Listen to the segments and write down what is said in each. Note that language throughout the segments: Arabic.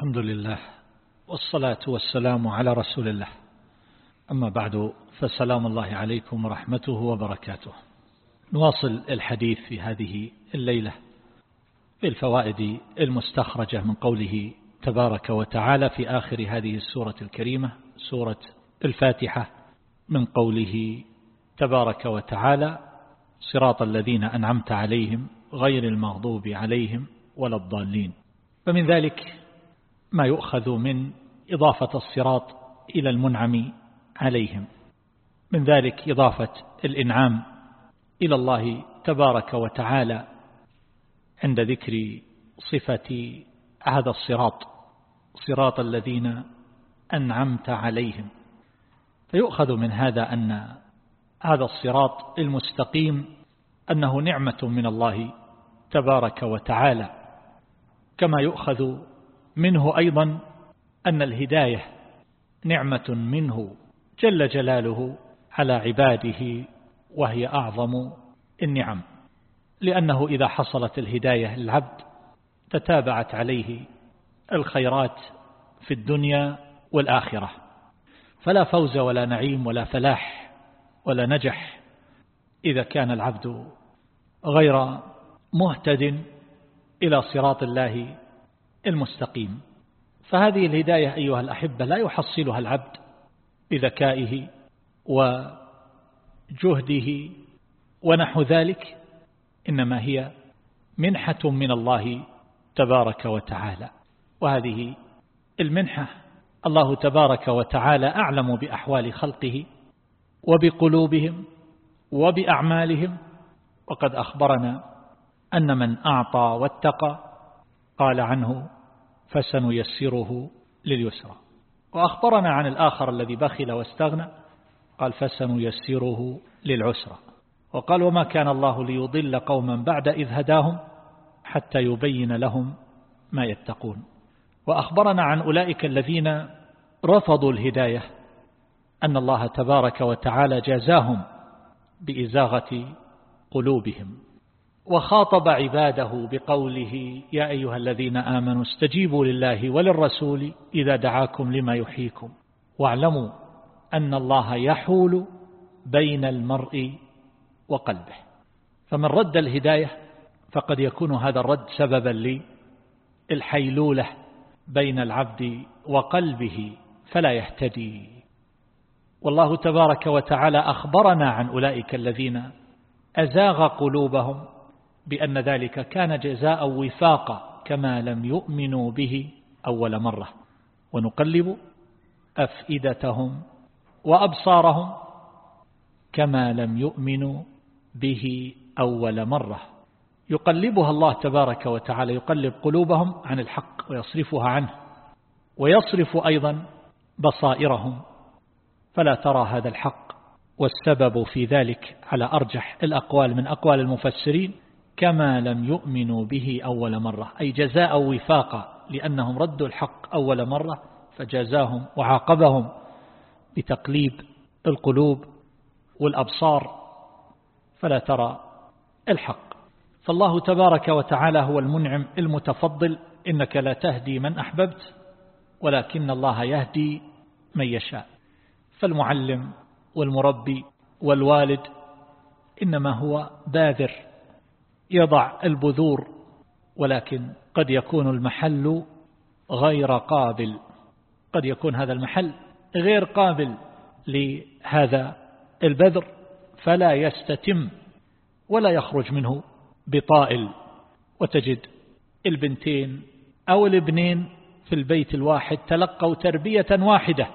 الحمد لله والصلاة والسلام على رسول الله. أما بعد فسلام الله عليكم ورحمته وبركاته. نواصل الحديث في هذه الليلة بالفوائد المستخرجة من قوله تبارك وتعالى في آخر هذه السورة الكريمة سورة الفاتحة من قوله تبارك وتعالى صراط الذين أنعمت عليهم غير المغضوب عليهم ولا الضالين. فمن ذلك ما يؤخذ من إضافة الصراط إلى المنعم عليهم. من ذلك إضافة الإنعام إلى الله تبارك وتعالى عند ذكر صفة هذا الصراط صراط الذين أنعمت عليهم. فيؤخذ من هذا أن هذا الصراط المستقيم أنه نعمة من الله تبارك وتعالى كما يؤخذ منه أيضا أن الهداية نعمة منه جل جلاله على عباده وهي أعظم النعم. لأنه إذا حصلت الهداية للعبد تتابعت عليه الخيرات في الدنيا والآخرة. فلا فوز ولا نعيم ولا فلاح ولا نجح إذا كان العبد غير مهتد إلى صراط الله المستقيم. فهذه الهداية أيها الأحبة لا يحصلها العبد بذكائه وجهده ونحو ذلك إنما هي منحة من الله تبارك وتعالى. وهذه المنحة الله تبارك وتعالى أعلم بأحوال خلقه وبقلوبهم وبأعمالهم. وقد أخبرنا أن من أعطى واتقى قال عنه فسنيسره لليسرى. وأخبرنا عن الآخر الذي بخل واستغنى قال فسنيسره للعسرى. وقال وما كان الله ليضل قوما بعد إذ هداهم حتى يبين لهم ما يتقون. وأخبرنا عن أولئك الذين رفضوا الهداية أن الله تبارك وتعالى جازاهم بإزاغة قلوبهم. وخاطب عباده بقوله يا أيها الذين آمنوا استجيبوا لله وللرسول إذا دعاكم لما يحييكم. واعلموا أن الله يحول بين المرء وقلبه. فمن رد الهداية فقد يكون هذا الرد سببا للحيلولة بين العبد وقلبه فلا يهتدي. والله تبارك وتعالى أخبرنا عن أولئك الذين أزاغ قلوبهم بأن ذلك كان جزاء وفاقا كما لم يؤمنوا به أول مرة. ونقلب أفئدتهم وأبصارهم كما لم يؤمنوا به أول مرة. يقلبها الله تبارك وتعالى يقلب قلوبهم عن الحق ويصرفها عنه ويصرف أيضا بصائرهم. فلا ترى هذا الحق والسبب في ذلك على أرجح الأقوال من أقوال المفسرين. كما لم يؤمنوا به أول مرة أي جزاء وفاقا لأنهم ردوا الحق أول مرة فجازاهم وعاقبهم بتقليب القلوب والأبصار فلا ترى الحق. فالله تبارك وتعالى هو المنعم المتفضل إنك لا تهدي من أحببت ولكن الله يهدي من يشاء. فالمعلم والمربي والوالد إنما هو باذر يضع البذور ولكن قد يكون المحل غير قابل. قد يكون هذا المحل غير قابل لهذا البذر فلا يستتم ولا يخرج منه بطائل وتجد البنتين أو الابنين في البيت الواحد تلقوا تربية واحدة.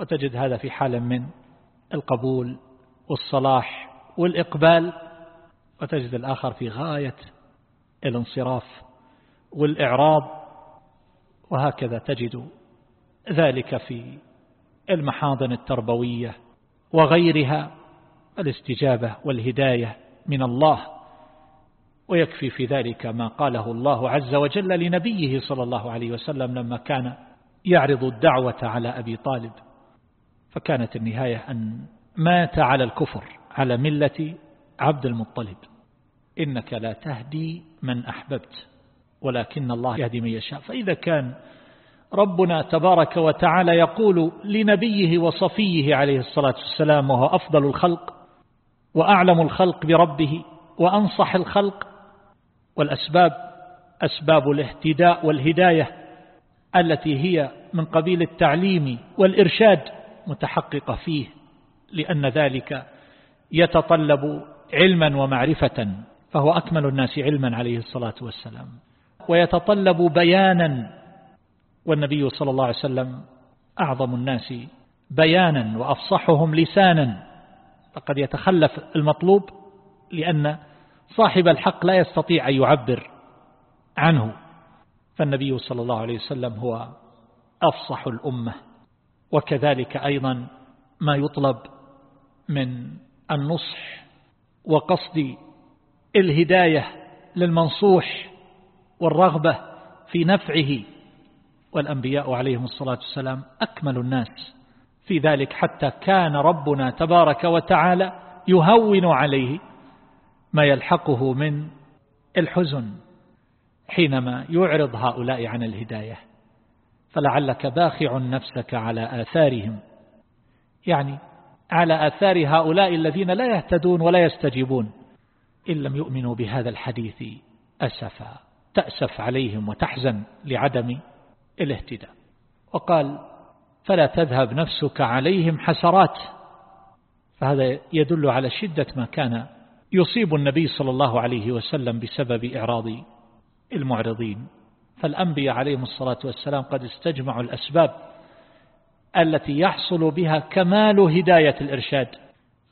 وتجد هذا في حال من القبول والصلاح والإقبال. وتجد الآخر في غاية الانصراف والإعراض وهكذا تجد ذلك في المحاضن التربوية وغيرها الاستجابة والهداية من الله. ويكفي في ذلك ما قاله الله عز وجل لنبيه صلى الله عليه وسلم لما كان يعرض الدعوة على أبي طالب. فكانت النهاية أن مات على الكفر على ملة عبد المطلب إنك لا تهدي من أحببت ولكن الله يهدي من يشاء. فإذا كان ربنا تبارك وتعالى يقول لنبيه وصفيه عليه الصلاة والسلام وهو أفضل الخلق وأعلم الخلق بربه وأنصح الخلق والأسباب أسباب الاهتداء والهداية التي هي من قبيل التعليم والإرشاد متحققة فيه لأن ذلك يتطلب علما ومعرفة فهو أكمل الناس علما عليه الصلاة والسلام. ويتطلب بيانا والنبي صلى الله عليه وسلم أعظم الناس بيانا وأفصحهم لسانا. فقد يتخلف المطلوب لأن صاحب الحق لا يستطيع أن يعبر عنه. فالنبي صلى الله عليه وسلم هو أفصح الأمة. وكذلك أيضا ما يطلب من النصح وقصد الهداية للمنصوح والرغبة في نفعه. والأنبياء عليهم الصلاة والسلام أكمل الناس. في ذلك حتى كان ربنا تبارك وتعالى يهون عليه ما يلحقه من الحزن حينما يعرض هؤلاء عن الهداية. فلعلك باخع نفسك على آثارهم. يعني على آثار هؤلاء الذين لا يهتدون ولا يستجيبون. إن لم يؤمنوا بهذا الحديث أسفا تأسف عليهم وتحزن لعدم الاهتداء. وقال فلا تذهب نفسك عليهم حسرات. فهذا يدل على شدة ما كان يصيب النبي صلى الله عليه وسلم بسبب إعراض المعرضين. فالأنبياء عليهم الصلاة والسلام قد استجمعوا الأسباب التي يحصل بها كمال هداية الإرشاد.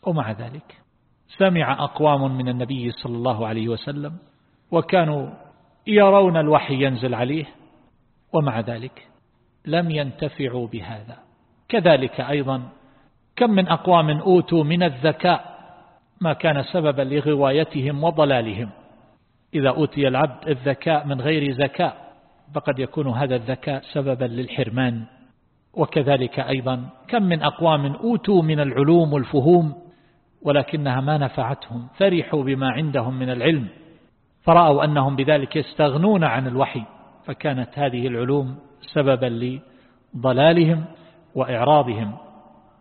ومع ذلك سمع أقوام من النبي صلى الله عليه وسلم وكانوا يرون الوحي ينزل عليه ومع ذلك لم ينتفعوا بهذا. كذلك أيضا كم من أقوام أوتوا من الذكاء ما كان سببا لغوايتهم وضلالهم. إذا أوتي العبد الذكاء من غير زكاء فقد يكون هذا الذكاء سببا للحرمان. وكذلك أيضا كم من أقوام أوتوا من العلوم والفهوم ولكنها ما نفعتهم فرحوا بما عندهم من العلم فرأوا أنهم بذلك يستغنون عن الوحي فكانت هذه العلوم سببا لضلالهم وإعراضهم.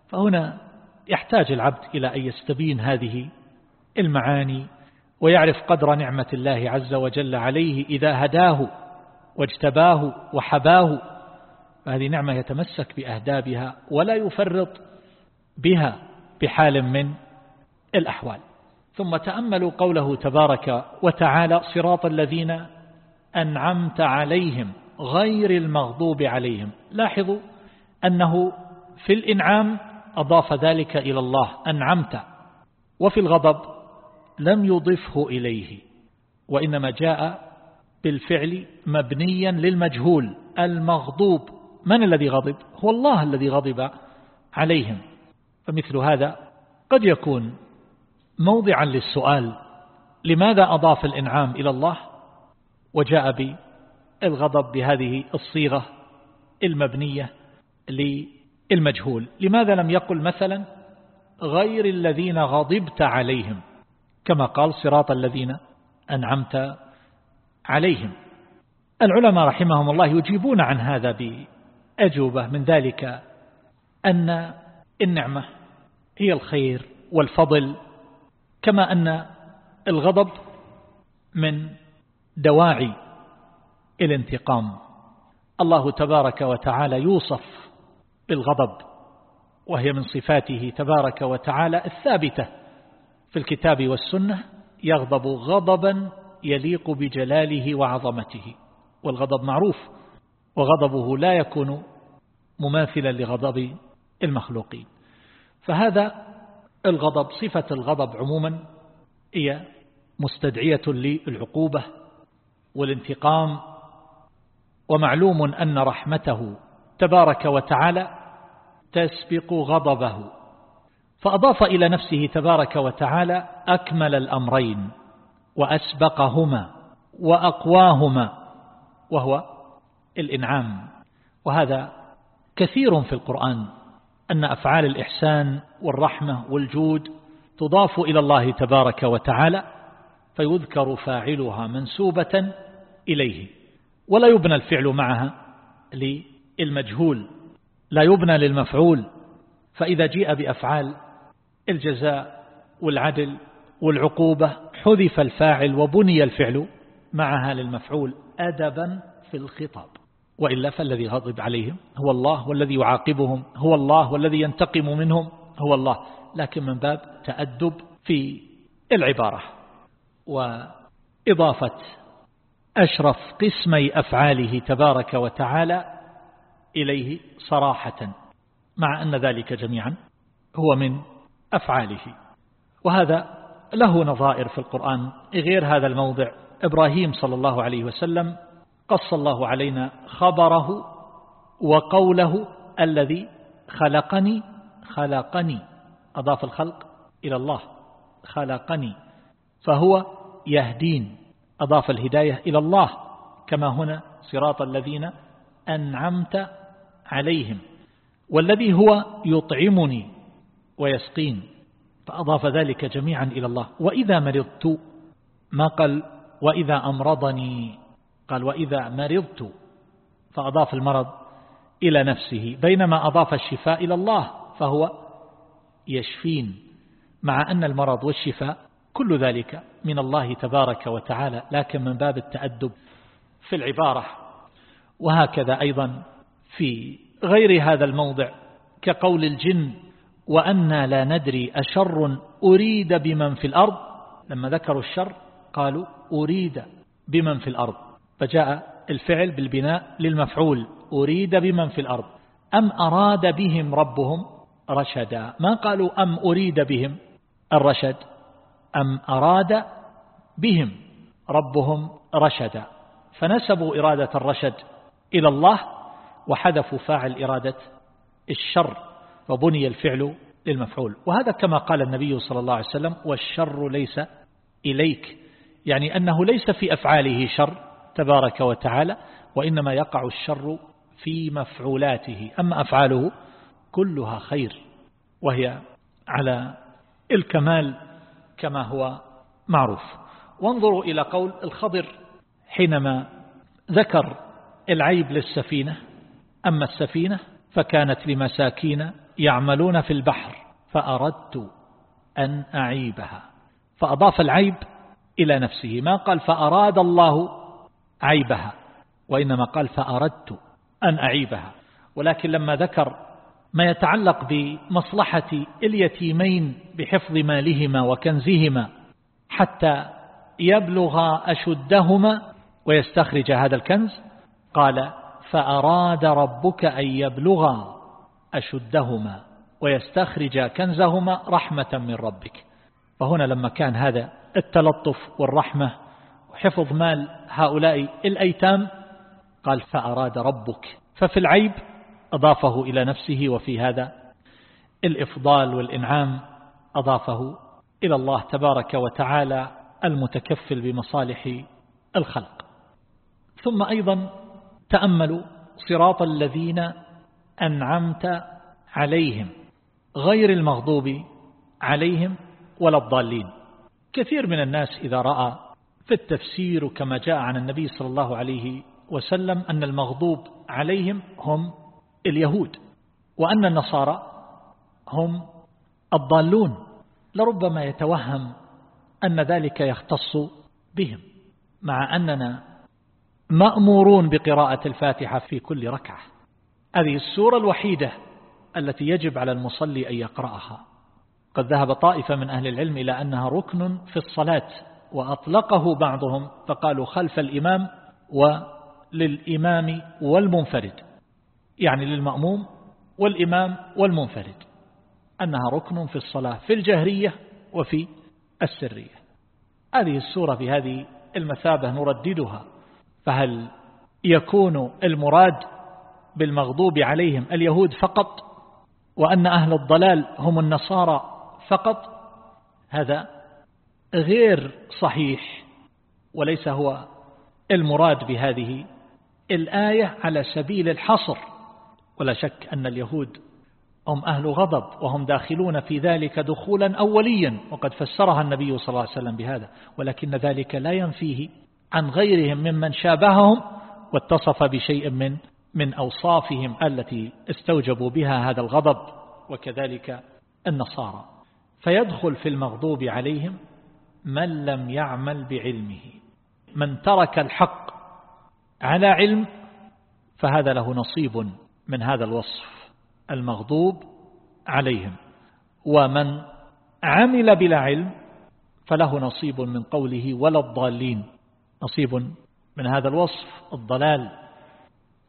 فهنا يحتاج العبد إلى أن يستبين هذه المعاني ويعرف قدر نعمة الله عز وجل عليه إذا هداه واجتباه وحباه. فهذه نعمة يتمسك بأهدابها ولا يفرط بها بحال من الأحوال. ثم تأملوا قوله تبارك وتعالى صراط الذين أنعمت عليهم غير المغضوب عليهم. لاحظوا أنه في الإنعام أضاف ذلك إلى الله أنعمت. وفي الغضب لم يضفه إليه. وإنما جاء بالفعل مبنيا للمجهول المغضوب. من الذي غضب؟ هو الله الذي غضب عليهم. فمثل هذا قد يكون موضعا للسؤال لماذا أضاف الإنعام إلى الله؟ وجاء بالغضب بهذه الصيغة المبنية للمجهول. لماذا لم يقل مثلا غير الذين غضبت عليهم؟ كما قال صراط الذين أنعمت عليهم. العلماء رحمهم الله يجيبون عن هذا بأجوبة من ذلك أن النعمة هي الخير والفضل كما أن الغضب من دواعي الانتقام الله تبارك وتعالى يوصف بالغضب وهي من صفاته تبارك وتعالى الثابتة في الكتاب والسنة يغضب غضبا يليق بجلاله وعظمته. والغضب معروف وغضبه لا يكون مماثلا لغضب المخلوقين. فهذا الغضب صفة الغضب عموما هي مستدعية للعقوبة والانتقام ومعلوم أن رحمته تبارك وتعالى تسبق غضبه. فأضاف إلى نفسه تبارك وتعالى أكمل الأمرين وأسبقهما وأقواهما وهو الإنعام. وهذا كثير في القرآن أن أفعال الإحسان والرحمة والجود تضاف إلى الله تبارك وتعالى فيذكر فاعلها منسوبة إليه. ولا يبنى الفعل معها بالمجهول لا يبنى للمفعول. فإذا جيء بأفعال الجزاء والعدل والعقوبة حذف الفاعل وبني الفعل معها للمفعول أدبا في الخطاب. وإلا فالذي غضب عليهم هو الله والذي يعاقبهم هو الله والذي ينتقم منهم هو الله. لكن من باب تأدب في العبارة. وإضافة أشرف قسمي أفعاله تبارك وتعالى إليه صراحة مع أن ذلك جميعا هو من أفعاله. وهذا له نظائر في القرآن غير هذا الموضع. إبراهيم صلى الله عليه وسلم قص الله علينا خبره وقوله الذي خلقني خلقني أضاف الخلق إلى الله خلقني فهو يهدين أضاف الهداية إلى الله كما هنا صراط الذين أنعمت عليهم. والذي هو يطعمني ويسقين فأضاف ذلك جميعا إلى الله. وإذا مرضت ما قال؟ وإذا أمرضني. قال وإذا مرضت فأضاف المرض إلى نفسه بينما أضاف الشفاء إلى الله فهو يشفين مع أن المرض والشفاء كل ذلك من الله تبارك وتعالى لكن من باب التأدب في العبارة. وهكذا أيضا في غير هذا الموضع كقول الجن وأنا لا ندري أشر أريد بمن في الأرض؟ لما ذكروا الشر قالوا أريد بمن في الأرض. فجاء الفعل بالبناء للمفعول. أريد بمن في الأرض. أم أراد بهم ربهم رشدا؟ ما قالوا أم أريد بهم الرشد؟ أم أراد بهم ربهم رشدا؟ فنسبوا إرادة الرشد إلى الله وحذفوا فاعل إرادة الشر فبني الفعل للمفعول. وهذا كما قال النبي صلى الله عليه وسلم والشر ليس إليك. يعني أنه ليس في أفعاله شر تبارك وتعالى وإنما يقع الشر في مفعولاته. أما أفعاله كلها خير وهي على الكمال كما هو معروف. وانظروا إلى قول الخضر حينما ذكر العيب للسفينة. أما السفينة فكانت لمساكين يعملون في البحر فأردت أن أعيبها. فأضاف العيب إلى نفسه. ما قال؟ فأراد الله عيبها وإنما قال فأردت أن أعيبها. ولكن لما ذكر ما يتعلق بمصلحة اليتيمين بحفظ مالهما وكنزهما حتى يبلغ أشدهما ويستخرج هذا الكنز قال فأراد ربك أن يبلغا أشدهما ويستخرج كنزهما رحمة من ربك. فهنا لما كان هذا التلطف والرحمة وحفظ مال هؤلاء الأيتام؟ قال فأراد ربك. ففي العيب أضافه إلى نفسه وفي هذا الإفضال والإنعام أضافه إلى الله تبارك وتعالى المتكفل بمصالح الخلق. ثم أيضا تأملوا صراط الذين أنعمت عليهم غير المغضوب عليهم ولا الضالين. كثير من الناس إذا رأى في التفسير كما جاء عن النبي صلى الله عليه وسلم أن المغضوب عليهم هم اليهود وأن النصارى هم الضالون لربما يتوهم أن ذلك يختص بهم مع أننا مأمورون بقراءة الفاتحة في كل ركعة. هذه السورة الوحيدة التي يجب على المصلي أن يقرأها. قد ذهب طائفة من أهل العلم إلى أنها ركن في الصلاة. وأطلقه بعضهم فقالوا خلف الإمام وللإمام والمنفرد. يعني للمأموم والإمام والمنفرد. أنها ركن في الصلاة في الجهرية وفي السرية. هذه السورة في هذه المثابة نرددها. فهل يكون المراد بالمغضوب عليهم اليهود فقط وأن أهل الضلال هم النصارى فقط؟ هذا غير صحيح وليس هو المراد بهذه الآية على سبيل الحصر. ولا شك أن اليهود هم أهل غضب وهم داخلون في ذلك دخولا أوليا وقد فسرها النبي صلى الله عليه وسلم بهذا. ولكن ذلك لا ينفيه عن غيرهم ممن شابههم واتصف بشيء من من أوصافهم التي استوجبوا بها هذا الغضب وكذلك النصارى. فيدخل في المغضوب عليهم من لم يعمل بعلمه من ترك الحق على علم فهذا له نصيب من هذا الوصف المغضوب عليهم. ومن عمل بلا علم فله نصيب من قوله ولا الضالين نصيب من هذا الوصف الضلال.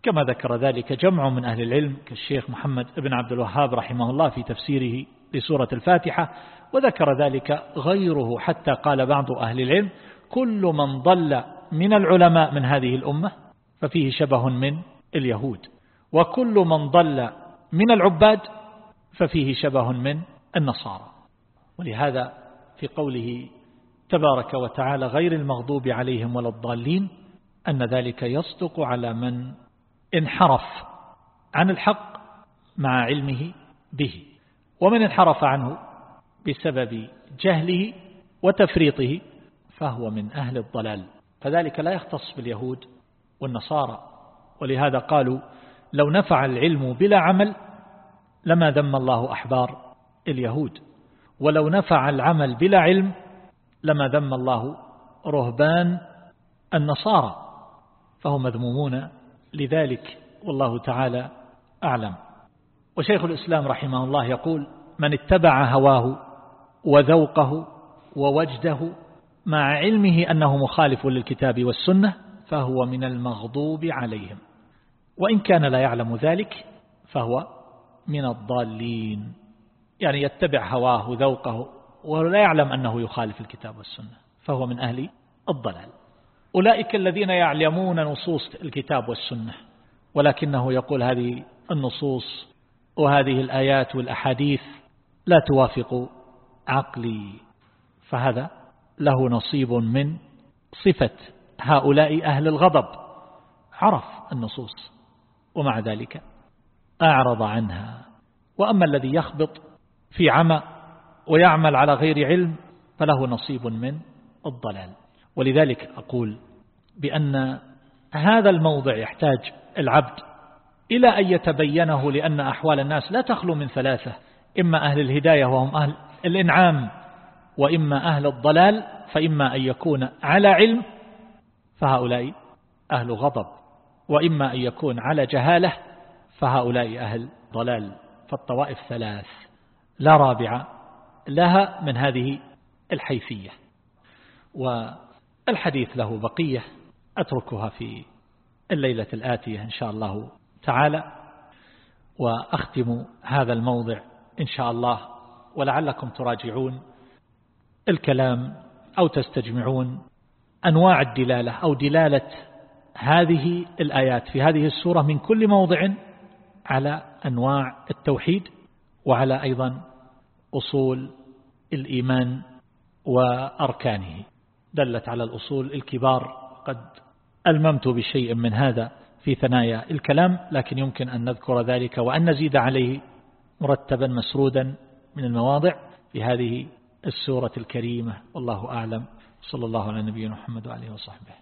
كما ذكر ذلك جمع من أهل العلم كالشيخ محمد بن عبد الوهاب رحمه الله في تفسيره لسورة الفاتحة وذكر ذلك غيره حتى قال بعض أهل العلم كل من ضل من العلماء من هذه الأمة ففيه شبه من اليهود وكل من ضل من العباد ففيه شبه من النصارى. ولهذا في قوله تبارك وتعالى غير المغضوب عليهم ولا الضالين أن ذلك يصدق على من انحرف عن الحق مع علمه به. ومن انحرف عنه بسبب جهله وتفريطه فهو من أهل الضلال. فذلك لا يختص باليهود والنصارى. ولهذا قالوا لو نفع العلم بلا عمل لما ذم الله أحبار اليهود. ولو نفع العمل بلا علم لما ذم الله رهبان النصارى. فهم مذمومون لذلك والله تعالى أعلم. وشيخ الإسلام رحمه الله يقول من اتبع هواه وذوقه ووجده مع علمه أنه مخالف للكتاب والسنة فهو من المغضوب عليهم. وإن كان لا يعلم ذلك فهو من الضالين. يعني يتبع هواه ذوقه ولا يعلم أنه يخالف الكتاب والسنة فهو من أهل الضلال. أولئك الذين يعلمون نصوص الكتاب والسنة ولكنه يقول هذه النصوص وهذه الآيات والأحاديث لا توافق عقلي فهذا له نصيب من صفة هؤلاء أهل الغضب عرف النصوص ومع ذلك أعرض عنها. وأما الذي يخبط في عمى ويعمل على غير علم فله نصيب من الضلال. ولذلك أقول بأن هذا الموضع يحتاج العبد إلى أن يتبينه لأن أحوال الناس لا تخلو من ثلاثة إما أهل الهداية وهم أهل الإنعام وإما أهل الضلال فإما أن يكون على علم فهؤلاء أهل غضب وإما أن يكون على جهالة فهؤلاء أهل ضلال. فالطوائف ثلاث لا رابع لها من هذه الحيثية. والحديث له بقية أتركها في الليلة الآتية إن شاء الله. تعالى وأختم هذا الموضع إن شاء الله ولعلكم تراجعون. الكلام أو تستجمعون أنواع الدلالة أو دلالة هذه الآيات في هذه السورة من كل موضع على أنواع التوحيد وعلى أيضا أصول الإيمان وأركانه. دلت على الأصول الكبار قد ألممت بشيء من هذا. في ثنايا. الكلام لكن يمكن أن نذكر ذلك وأن نزيد عليه مرتبا مسرودا من المواضع في هذه السورة الكريمة. والله أعلم. صلى الله على نبينا محمد وعليه وصحبه.